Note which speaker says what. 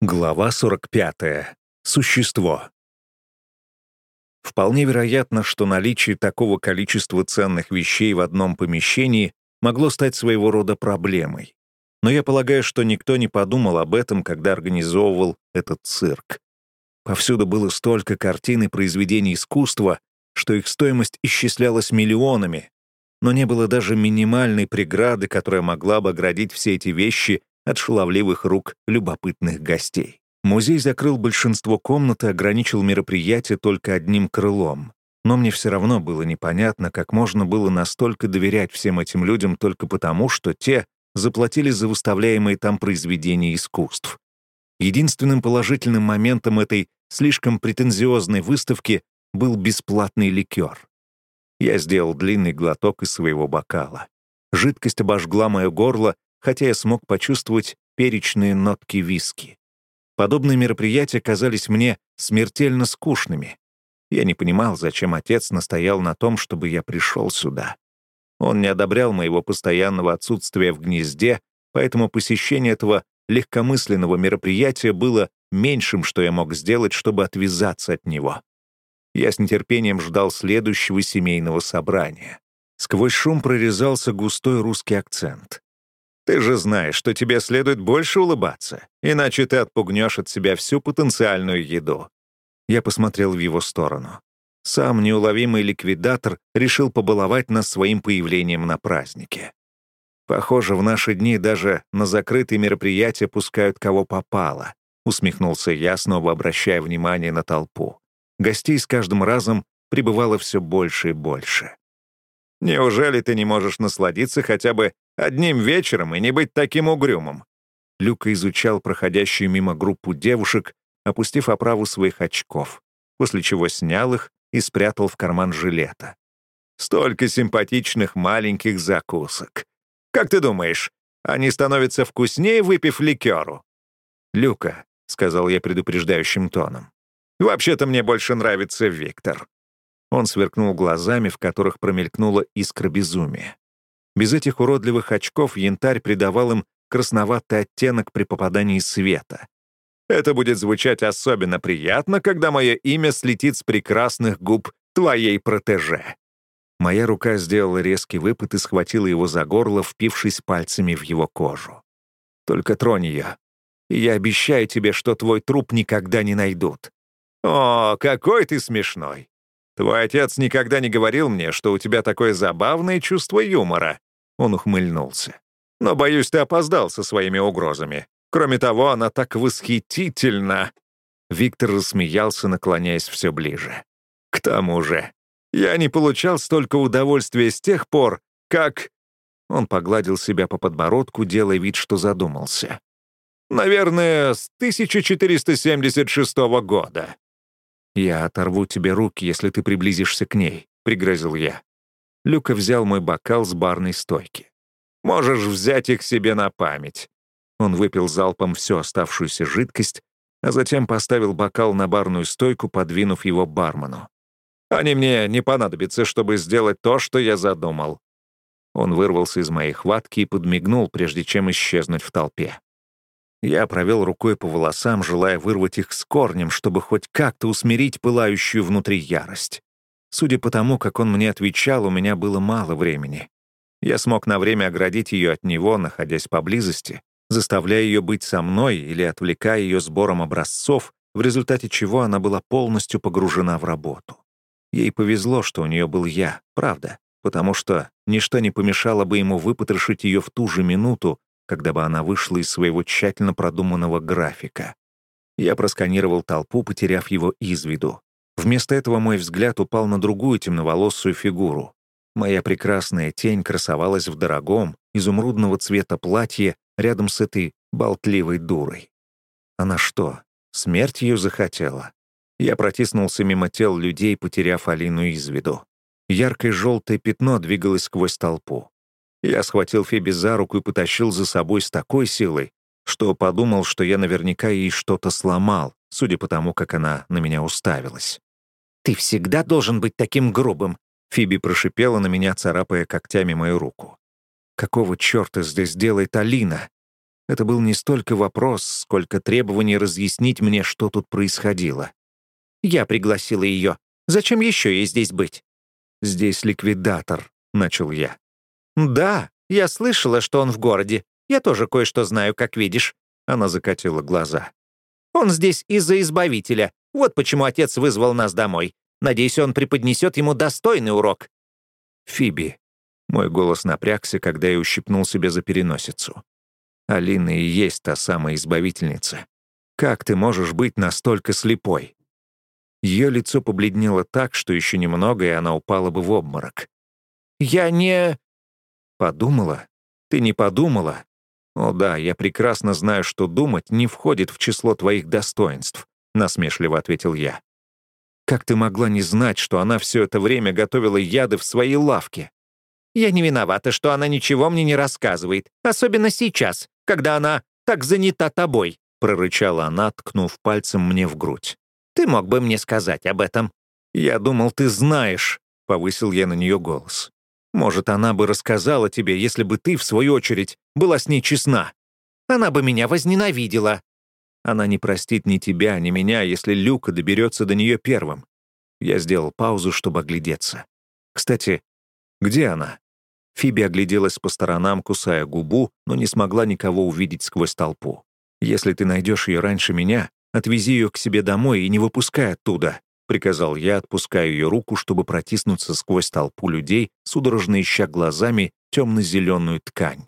Speaker 1: Глава 45. Существо. Вполне вероятно, что наличие такого количества ценных вещей в одном помещении могло стать своего рода проблемой. Но я полагаю, что никто не подумал об этом, когда организовывал этот цирк. Повсюду было столько картин и произведений искусства, что их стоимость исчислялась миллионами, но не было даже минимальной преграды, которая могла бы оградить все эти вещи от шаловливых рук любопытных гостей. Музей закрыл большинство комнат и ограничил мероприятие только одним крылом. Но мне все равно было непонятно, как можно было настолько доверять всем этим людям только потому, что те заплатили за выставляемые там произведения искусств. Единственным положительным моментом этой слишком претензиозной выставки был бесплатный ликер. Я сделал длинный глоток из своего бокала. Жидкость обожгла мое горло, хотя я смог почувствовать перечные нотки виски. Подобные мероприятия казались мне смертельно скучными. Я не понимал, зачем отец настоял на том, чтобы я пришел сюда. Он не одобрял моего постоянного отсутствия в гнезде, поэтому посещение этого легкомысленного мероприятия было меньшим, что я мог сделать, чтобы отвязаться от него. Я с нетерпением ждал следующего семейного собрания. Сквозь шум прорезался густой русский акцент. Ты же знаешь, что тебе следует больше улыбаться, иначе ты отпугнешь от себя всю потенциальную еду». Я посмотрел в его сторону. Сам неуловимый ликвидатор решил побаловать нас своим появлением на празднике. Похоже, в наши дни даже на закрытые мероприятия пускают кого попало, усмехнулся я, снова обращая внимание на толпу. Гостей с каждым разом прибывало все больше и больше. «Неужели ты не можешь насладиться хотя бы Одним вечером и не быть таким угрюмым. Люка изучал проходящую мимо группу девушек, опустив оправу своих очков, после чего снял их и спрятал в карман жилета. Столько симпатичных маленьких закусок. Как ты думаешь, они становятся вкуснее, выпив ликеру? «Люка», — сказал я предупреждающим тоном. «Вообще-то мне больше нравится Виктор». Он сверкнул глазами, в которых промелькнула искра безумия. Без этих уродливых очков янтарь придавал им красноватый оттенок при попадании света. Это будет звучать особенно приятно, когда мое имя слетит с прекрасных губ твоей протеже. Моя рука сделала резкий выпад и схватила его за горло, впившись пальцами в его кожу. «Только тронь ее, и я обещаю тебе, что твой труп никогда не найдут». «О, какой ты смешной! Твой отец никогда не говорил мне, что у тебя такое забавное чувство юмора. Он ухмыльнулся. «Но, боюсь, ты опоздал со своими угрозами. Кроме того, она так восхитительна!» Виктор рассмеялся, наклоняясь все ближе. «К тому же, я не получал столько удовольствия с тех пор, как...» Он погладил себя по подбородку, делая вид, что задумался. «Наверное, с 1476 года». «Я оторву тебе руки, если ты приблизишься к ней», — пригрозил я. Люка взял мой бокал с барной стойки. «Можешь взять их себе на память». Он выпил залпом всю оставшуюся жидкость, а затем поставил бокал на барную стойку, подвинув его бармену. «Они мне не понадобятся, чтобы сделать то, что я задумал». Он вырвался из моей хватки и подмигнул, прежде чем исчезнуть в толпе. Я провел рукой по волосам, желая вырвать их с корнем, чтобы хоть как-то усмирить пылающую внутри ярость. Судя по тому, как он мне отвечал, у меня было мало времени. Я смог на время оградить ее от него, находясь поблизости, заставляя ее быть со мной или отвлекая ее сбором образцов, в результате чего она была полностью погружена в работу. Ей повезло, что у нее был я, правда, потому что ничто не помешало бы ему выпотрошить ее в ту же минуту, когда бы она вышла из своего тщательно продуманного графика. Я просканировал толпу, потеряв его из виду. Вместо этого мой взгляд упал на другую темноволосую фигуру. Моя прекрасная тень красовалась в дорогом, изумрудного цвета платье рядом с этой болтливой дурой. Она что, смерть ее захотела? Я протиснулся мимо тел людей, потеряв Алину из виду. Яркое желтое пятно двигалось сквозь толпу. Я схватил Фиби за руку и потащил за собой с такой силой, что подумал, что я наверняка ей что-то сломал, судя по тому, как она на меня уставилась. «Ты всегда должен быть таким грубым», — Фиби прошипела на меня, царапая когтями мою руку. «Какого черта здесь делает Алина?» Это был не столько вопрос, сколько требование разъяснить мне, что тут происходило.
Speaker 2: «Я пригласила ее. Зачем еще ей здесь быть?»
Speaker 1: «Здесь ликвидатор», — начал я.
Speaker 2: «Да, я слышала, что он в городе. Я тоже кое-что знаю, как видишь».
Speaker 1: Она закатила глаза.
Speaker 2: «Он здесь из-за Избавителя. Вот почему отец вызвал нас домой. Надеюсь, он преподнесет ему достойный урок».
Speaker 1: «Фиби». Мой голос напрягся, когда я ущипнул себя за переносицу. «Алина и есть та самая избавительница. Как ты можешь быть настолько слепой?» Ее лицо побледнело так, что еще немного, и она упала бы в обморок.
Speaker 2: «Я не...»
Speaker 1: «Подумала? Ты не подумала? О да, я прекрасно знаю, что думать не входит в число твоих достоинств», — насмешливо ответил я. «Как ты могла не знать, что она все это время готовила яды в своей лавке?»
Speaker 2: «Я не виновата, что она ничего мне не рассказывает, особенно сейчас, когда она так занята тобой», — прорычала она, ткнув пальцем мне в грудь. Ты мог бы мне сказать об этом».
Speaker 1: «Я думал, ты знаешь», — повысил я на нее голос. «Может, она бы рассказала тебе, если бы ты, в свою очередь, была с ней честна.
Speaker 2: Она бы меня возненавидела».
Speaker 1: Она не простит ни тебя, ни меня, если Люка доберется до нее первым. Я сделал паузу, чтобы оглядеться. Кстати, где она? Фиби огляделась по сторонам, кусая губу, но не смогла никого увидеть сквозь толпу. Если ты найдешь ее раньше меня, Отвези ее к себе домой и не выпускай оттуда», — приказал я, отпуская ее руку, чтобы протиснуться сквозь толпу людей, судорожно ища глазами темно-зеленую ткань.